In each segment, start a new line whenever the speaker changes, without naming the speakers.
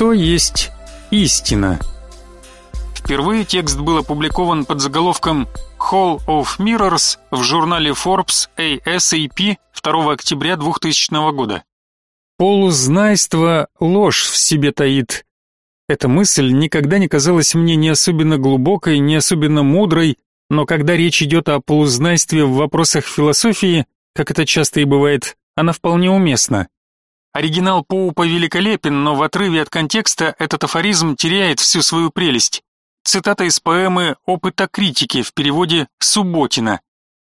Что есть истина? Впервые текст был опубликован под заголовком Hall of Mirrors в журнале Forbes ASAP 2 октября 2000 года. Полузнайство ложь в себе таит. Эта мысль никогда не казалась мне ни особенно глубокой, ни особенно мудрой, но когда речь идет о полузнайстве в вопросах философии, как это часто и бывает, она вполне уместна. Оригинал Поупа великолепен, но в отрыве от контекста этот афоризм теряет всю свою прелесть. Цитата из поэмы «Опыта критики» в переводе Субботина.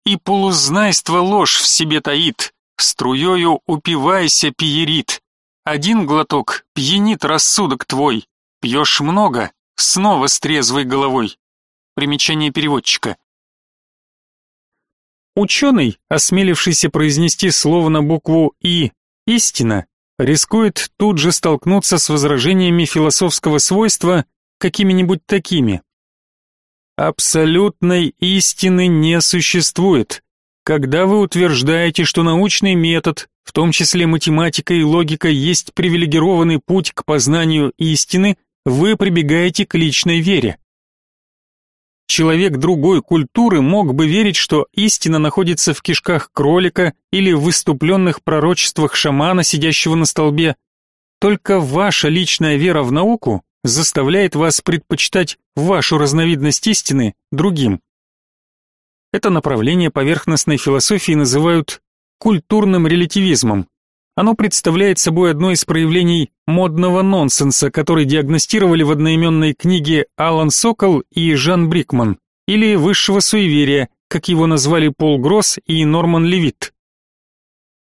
«И полузнайство ложь в себе таит, струёю упивайся, пиерит. Один глоток пьянит рассудок твой, пьешь много, снова с трезвой головой». Примечание переводчика. Ученый, осмелившийся произнести слово на букву «и» «истина», рискует тут же столкнуться с возражениями философского свойства какими-нибудь такими. Абсолютной истины не существует. Когда вы утверждаете, что научный метод, в том числе математика и логика, есть привилегированный путь к познанию истины, вы прибегаете к личной вере. Человек другой культуры мог бы верить, что истина находится в кишках кролика или в выступленных пророчествах шамана, сидящего на столбе. Только ваша личная вера в науку заставляет вас предпочитать вашу разновидность истины другим. Это направление поверхностной философии называют культурным релятивизмом. Оно представляет собой одно из проявлений модного нонсенса, который диагностировали в одноименной книге Алан Сокол и Жан Брикман, или высшего суеверия, как его назвали Пол Гросс и Норман Левит.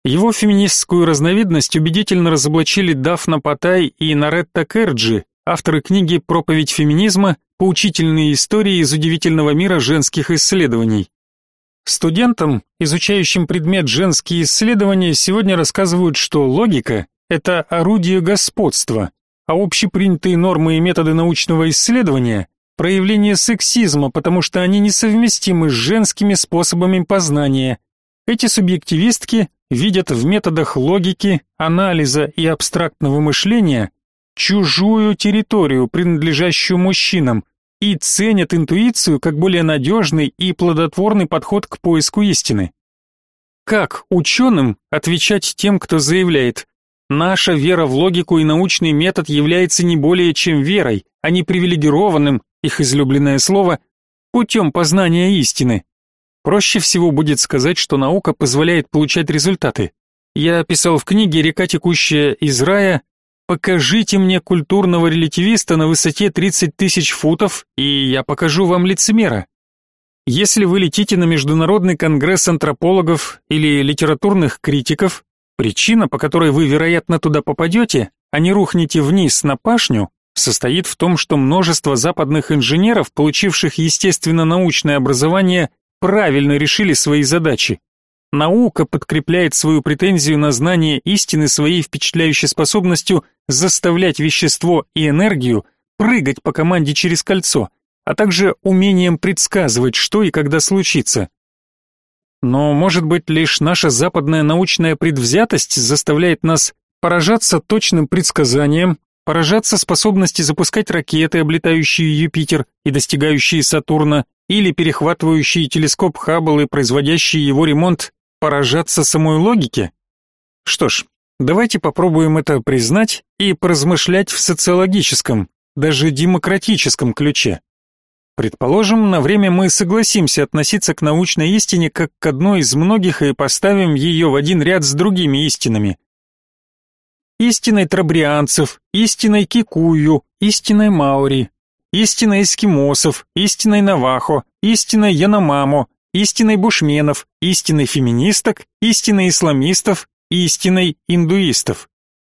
Его феминистскую разновидность убедительно разоблачили Дафна Патай и Наретта Керджи, авторы книги «Проповедь феминизма. Поучительные истории из удивительного мира женских исследований». Студентам, изучающим предмет женские исследования, сегодня рассказывают, что логика – это орудие господства, а общепринятые нормы и методы научного исследования – проявление сексизма, потому что они несовместимы с женскими способами познания. Эти субъективистки видят в методах логики, анализа и абстрактного мышления чужую территорию, принадлежащую мужчинам, и ценят интуицию как более надежный и плодотворный подход к поиску истины. Как ученым отвечать тем, кто заявляет «Наша вера в логику и научный метод является не более чем верой, а не привилегированным, их излюбленное слово, путем познания истины». Проще всего будет сказать, что наука позволяет получать результаты. Я писал в книге «Река, текущая из рая», Покажите мне культурного релятивиста на высоте 30 тысяч футов, и я покажу вам лицемера. Если вы летите на Международный конгресс антропологов или литературных критиков, причина, по которой вы, вероятно, туда попадете, а не рухнете вниз на пашню, состоит в том, что множество западных инженеров, получивших естественно-научное образование, правильно решили свои задачи. Наука подкрепляет свою претензию на знание истины своей впечатляющей способностью заставлять вещество и энергию прыгать по команде через кольцо, а также умением предсказывать, что и когда случится. Но, может быть, лишь наша западная научная предвзятость заставляет нас поражаться точным предсказаниям, поражаться способности запускать ракеты, облетающие Юпитер и достигающие Сатурна, или перехватывающие телескоп Хаббл и производящие его ремонт поражаться самой логике? Что ж, давайте попробуем это признать и поразмышлять в социологическом, даже демократическом ключе. Предположим, на время мы согласимся относиться к научной истине как к одной из многих и поставим ее в один ряд с другими истинами. Истиной трабрианцев, истиной кикую, истиной маори, истиной эскимосов, истиной навахо, истиной яномамо, истиной бушменов, истиной феминисток, истиной исламистов, истиной индуистов.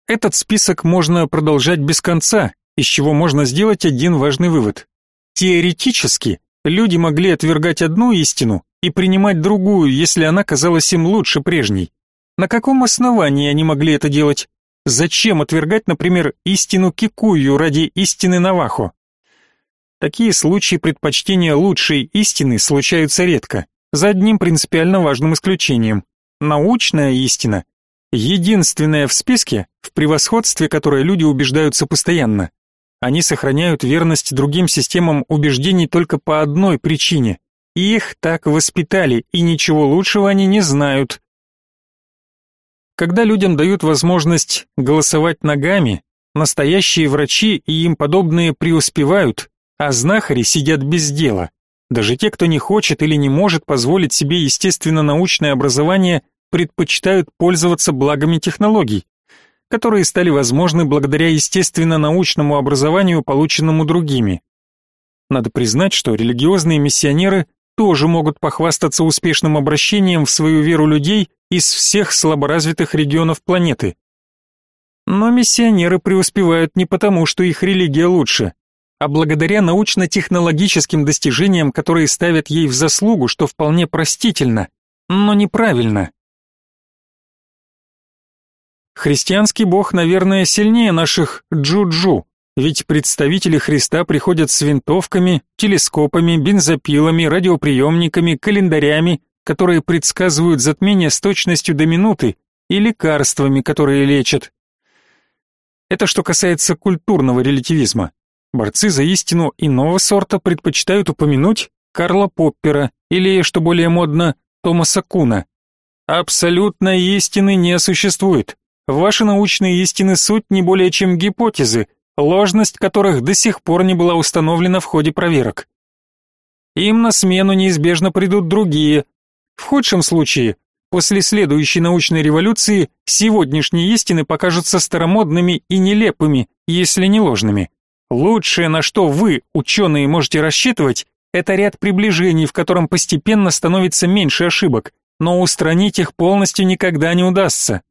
Этот список можно продолжать без конца, из чего можно сделать один важный вывод. Теоретически, люди могли отвергать одну истину и принимать другую, если она казалась им лучше прежней. На каком основании они могли это делать? Зачем отвергать, например, истину Кикую ради истины Навахо? Такие случаи предпочтения лучшей истины случаются редко, за одним принципиально важным исключением. Научная истина единственное в списке, в превосходстве которое люди убеждаются постоянно. Они сохраняют верность другим системам убеждений только по одной причине. Их так воспитали, и ничего лучшего они не знают. Когда людям дают возможность голосовать ногами, настоящие врачи и им подобные преуспевают, а знахари сидят без дела. Даже те, кто не хочет или не может позволить себе естественно-научное образование, предпочитают пользоваться благами технологий, которые стали возможны благодаря естественно-научному образованию, полученному другими. Надо признать, что религиозные миссионеры тоже могут похвастаться успешным обращением в свою веру людей из всех слаборазвитых регионов планеты. Но миссионеры преуспевают не потому, что их религия лучше, а благодаря научно-технологическим достижениям, которые ставят ей в заслугу, что вполне простительно, но неправильно. Христианский бог, наверное, сильнее наших джуджу, ведь представители Христа приходят с винтовками, телескопами, бензопилами, радиоприемниками, календарями, которые предсказывают затмение с точностью до минуты, и лекарствами, которые лечат. Это что касается культурного релятивизма. Борцы за истину иного сорта предпочитают упомянуть Карла Поппера или, что более модно, Томаса Куна. Абсолютной истины не существует. Ваши научные истины суть не более чем гипотезы, ложность которых до сих пор не была установлена в ходе проверок. Им на смену неизбежно придут другие. В худшем случае, после следующей научной революции, сегодняшние истины покажутся старомодными и нелепыми, если не ложными. Лучшее, на что вы, ученые, можете рассчитывать, это ряд приближений, в котором постепенно становится меньше ошибок, но устранить их полностью никогда не удастся.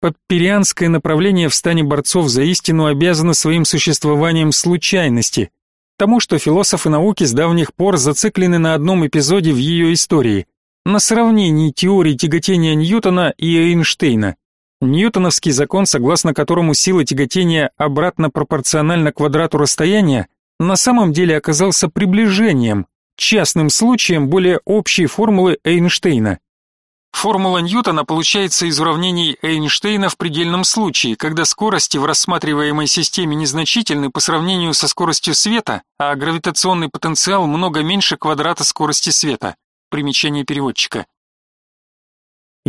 Подперианское направление в стане борцов за истину обязано своим существованием случайности, тому, что философы науки с давних пор зациклены на одном эпизоде в ее истории, на сравнении теорий тяготения Ньютона и Эйнштейна. Ньютоновский закон, согласно которому сила тяготения обратно пропорциональна квадрату расстояния, на самом деле оказался приближением, частным случаем более общей формулы Эйнштейна. Формула Ньютона получается из уравнений Эйнштейна в предельном случае, когда скорости в рассматриваемой системе незначительны по сравнению со скоростью света, а гравитационный потенциал много меньше квадрата скорости света. Примечание переводчика.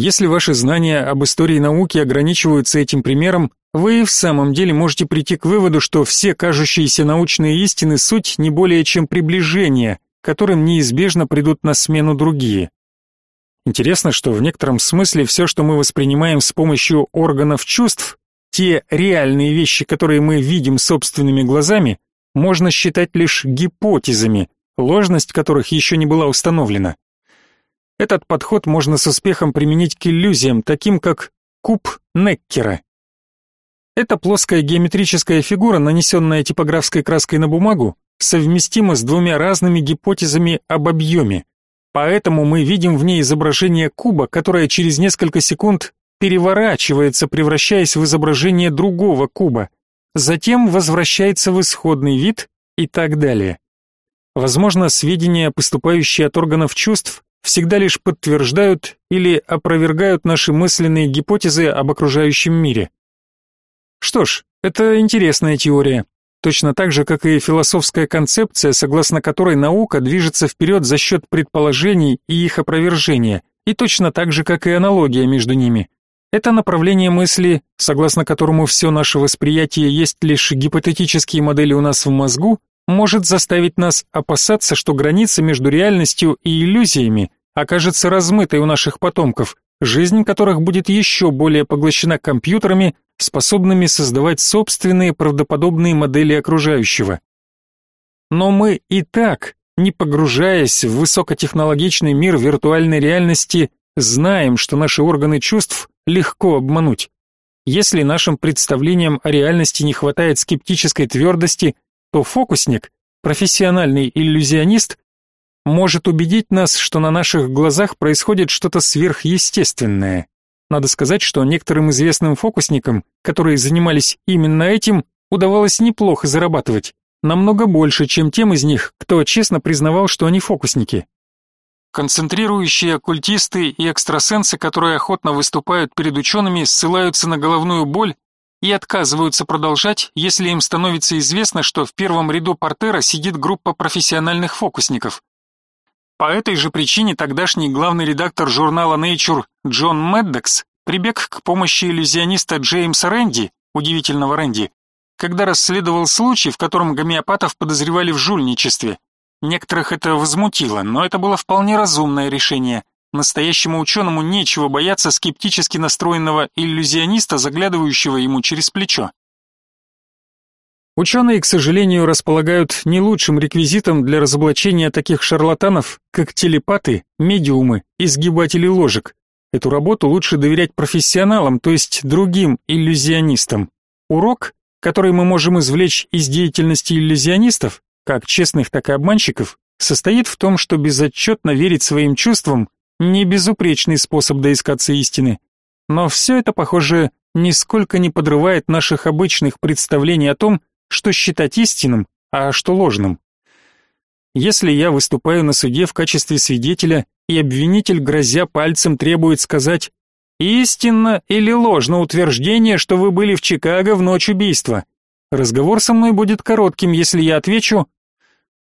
Если ваши знания об истории науки ограничиваются этим примером, вы в самом деле можете прийти к выводу, что все кажущиеся научные истины суть не более чем приближение, которым неизбежно придут на смену другие. Интересно, что в некотором смысле все, что мы воспринимаем с помощью органов чувств, те реальные вещи, которые мы видим собственными глазами, можно считать лишь гипотезами, ложность которых еще не была установлена. Этот подход можно с успехом применить к иллюзиям, таким как куб Неккера. Эта плоская геометрическая фигура, нанесенная типографской краской на бумагу, совместима с двумя разными гипотезами об объеме. Поэтому мы видим в ней изображение куба, которое через несколько секунд переворачивается, превращаясь в изображение другого куба, затем возвращается в исходный вид и так далее. Возможно, сведения, поступающие от органов чувств, всегда лишь подтверждают или опровергают наши мысленные гипотезы об окружающем мире. Что ж, это интересная теория, точно так же, как и философская концепция, согласно которой наука движется вперед за счет предположений и их опровержения, и точно так же, как и аналогия между ними. Это направление мысли, согласно которому все наше восприятие есть лишь гипотетические модели у нас в мозгу, может заставить нас опасаться, что граница между реальностью и иллюзиями окажется размытой у наших потомков, жизнь которых будет еще более поглощена компьютерами, способными создавать собственные правдоподобные модели окружающего. Но мы и так, не погружаясь в высокотехнологичный мир виртуальной реальности, знаем, что наши органы чувств легко обмануть. Если нашим представлениям о реальности не хватает скептической твердости, то фокусник, профессиональный иллюзионист, может убедить нас, что на наших глазах происходит что-то сверхъестественное. Надо сказать, что некоторым известным фокусникам, которые занимались именно этим, удавалось неплохо зарабатывать, намного больше, чем тем из них, кто честно признавал, что они фокусники. Концентрирующие оккультисты и экстрасенсы, которые охотно выступают перед учеными, ссылаются на головную боль и отказываются продолжать, если им становится известно, что в первом ряду портера сидит группа профессиональных фокусников. По этой же причине тогдашний главный редактор журнала Nature Джон Меддокс прибег к помощи иллюзиониста Джеймса Рэнди, удивительного Рэнди, когда расследовал случай, в котором гомеопатов подозревали в жульничестве. Некоторых это возмутило, но это было вполне разумное решение. Настоящему ученому нечего бояться скептически настроенного иллюзиониста, заглядывающего ему через плечо. Ученые, к сожалению, располагают не лучшим реквизитом для разоблачения таких шарлатанов, как телепаты, медиумы и сгибатели ложек. Эту работу лучше доверять профессионалам, то есть другим иллюзионистам. Урок, который мы можем извлечь из деятельности иллюзионистов, как честных, так и обманщиков, состоит в том, что безотчетно верить своим чувствам не безупречный способ доискаться истины. Но все это, похоже, нисколько не подрывает наших обычных представлений о том, что считать истинным, а что ложным. Если я выступаю на суде в качестве свидетеля, и обвинитель, грозя пальцем, требует сказать «Истинно или ложно утверждение, что вы были в Чикаго в ночь убийства?» Разговор со мной будет коротким, если я отвечу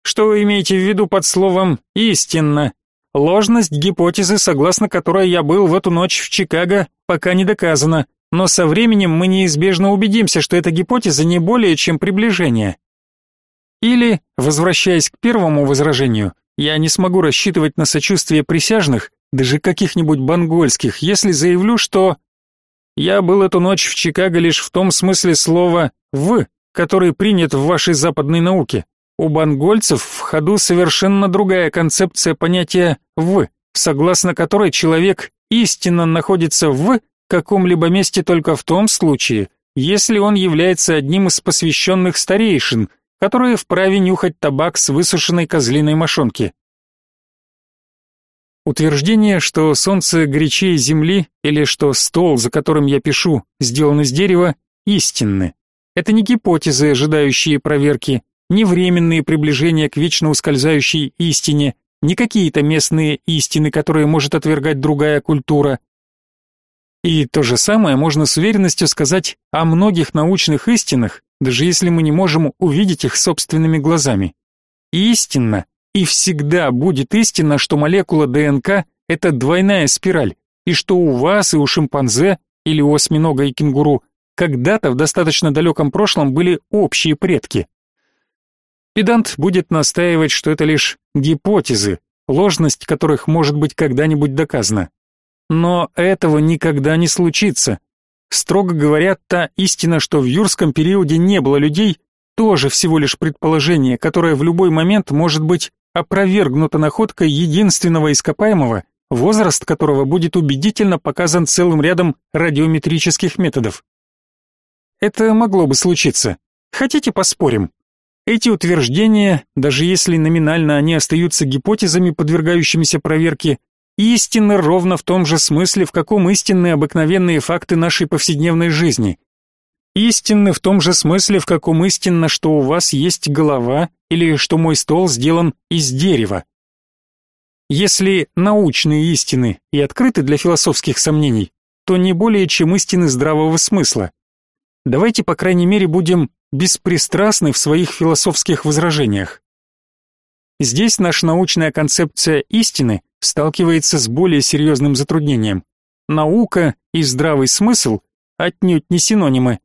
«Что вы имеете в виду под словом «истинно»?» Ложность гипотезы, согласно которой я был в эту ночь в Чикаго, пока не доказана, но со временем мы неизбежно убедимся, что эта гипотеза не более чем приближение. Или, возвращаясь к первому возражению, я не смогу рассчитывать на сочувствие присяжных, даже каких-нибудь бангольских, если заявлю, что я был эту ночь в Чикаго лишь в том смысле слова «в», который принят в вашей западной науке. У бангольцев в ходу совершенно другая концепция понятия «в», согласно которой человек истинно находится в каком-либо месте только в том случае, если он является одним из посвященных старейшин, которые вправе нюхать табак с высушенной козлиной мошонки. Утверждение, что солнце горячее земли или что стол, за которым я пишу, сделан из дерева, истинны. Это не гипотезы, ожидающие проверки, не временные приближения к вечно ускользающей истине, не какие-то местные истины, которые может отвергать другая культура. И то же самое можно с уверенностью сказать о многих научных истинах, даже если мы не можем увидеть их собственными глазами. Истинно и всегда будет истинно, что молекула ДНК – это двойная спираль, и что у вас и у шимпанзе, или у осьминога и кенгуру, когда-то в достаточно далеком прошлом были общие предки. Педант будет настаивать, что это лишь гипотезы, ложность которых может быть когда-нибудь доказана. Но этого никогда не случится. Строго говоря, та истина, что в юрском периоде не было людей, тоже всего лишь предположение, которое в любой момент может быть опровергнуто находкой единственного ископаемого, возраст которого будет убедительно показан целым рядом радиометрических методов. Это могло бы случиться. Хотите поспорим? Эти утверждения, даже если номинально они остаются гипотезами, подвергающимися проверке, истинны ровно в том же смысле, в каком истинны обыкновенные факты нашей повседневной жизни. Истинны в том же смысле, в каком истинно, что у вас есть голова или что мой стол сделан из дерева. Если научные истины и открыты для философских сомнений, то не более чем истины здравого смысла. Давайте, по крайней мере, будем беспристрастны в своих философских возражениях. Здесь наша научная концепция истины сталкивается с более серьезным затруднением. Наука и здравый смысл отнюдь не синонимы.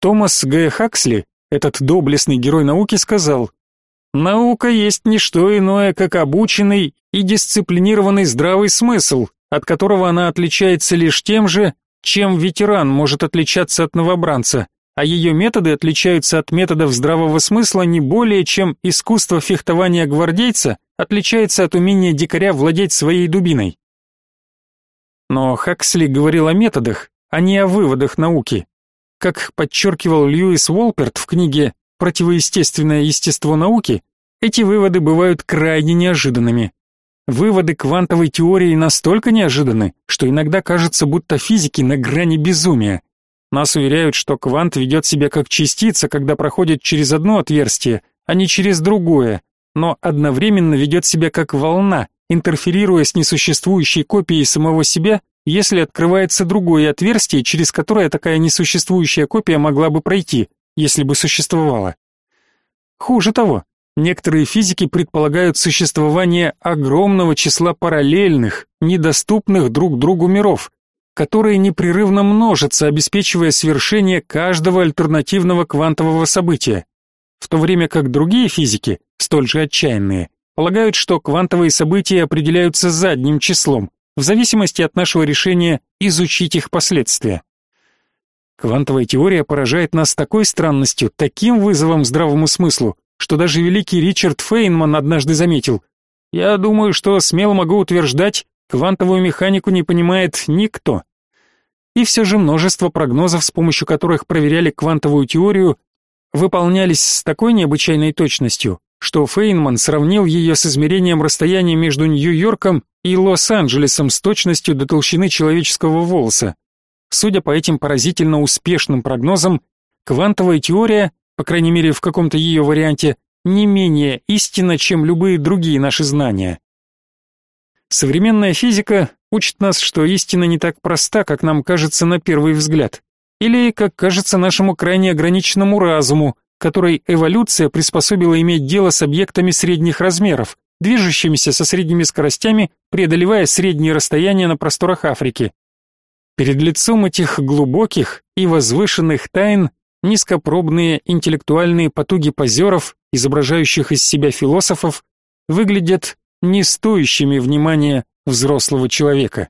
Томас Г. Хаксли, этот доблестный герой науки, сказал, «Наука есть не что иное, как обученный и дисциплинированный здравый смысл, от которого она отличается лишь тем же, чем ветеран может отличаться от новобранца, а ее методы отличаются от методов здравого смысла не более, чем искусство фехтования гвардейца отличается от умения дикаря владеть своей дубиной. Но Хаксли говорил о методах, а не о выводах науки. Как подчеркивал Льюис Уолперт в книге «Противоестественное естество науки», эти выводы бывают крайне неожиданными. Выводы квантовой теории настолько неожиданны, что иногда кажется, будто физики на грани безумия. Нас уверяют, что квант ведет себя как частица, когда проходит через одно отверстие, а не через другое, но одновременно ведет себя как волна, интерферируя с несуществующей копией самого себя, если открывается другое отверстие, через которое такая несуществующая копия могла бы пройти, если бы существовала. Хуже того, некоторые физики предполагают существование огромного числа параллельных, недоступных друг другу миров, которые непрерывно множатся, обеспечивая свершение каждого альтернативного квантового события, в то время как другие физики, столь же отчаянные, полагают, что квантовые события определяются задним числом, в зависимости от нашего решения изучить их последствия. Квантовая теория поражает нас такой странностью, таким вызовом здравому смыслу, что даже великий Ричард Фейнман однажды заметил: "Я думаю, что смело могу утверждать, квантовую механику не понимает никто". И все же множество прогнозов, с помощью которых проверяли квантовую теорию, выполнялись с такой необычайной точностью, что Фейнман сравнил ее с измерением расстояния между Нью-Йорком и Лос-Анджелесом с точностью до толщины человеческого волоса. Судя по этим поразительно успешным прогнозам, квантовая теория, по крайней мере в каком-то ее варианте, не менее истинна, чем любые другие наши знания. Современная физика учит нас, что истина не так проста, как нам кажется на первый взгляд, или как кажется нашему крайне ограниченному разуму, который эволюция приспособила иметь дело с объектами средних размеров, движущимися со средними скоростями, преодолевая средние расстояния на просторах Африки. Перед лицом этих глубоких и возвышенных тайн низкопробные интеллектуальные потуги позеров, изображающих из себя философов, выглядят не стоящими внимания взрослого человека.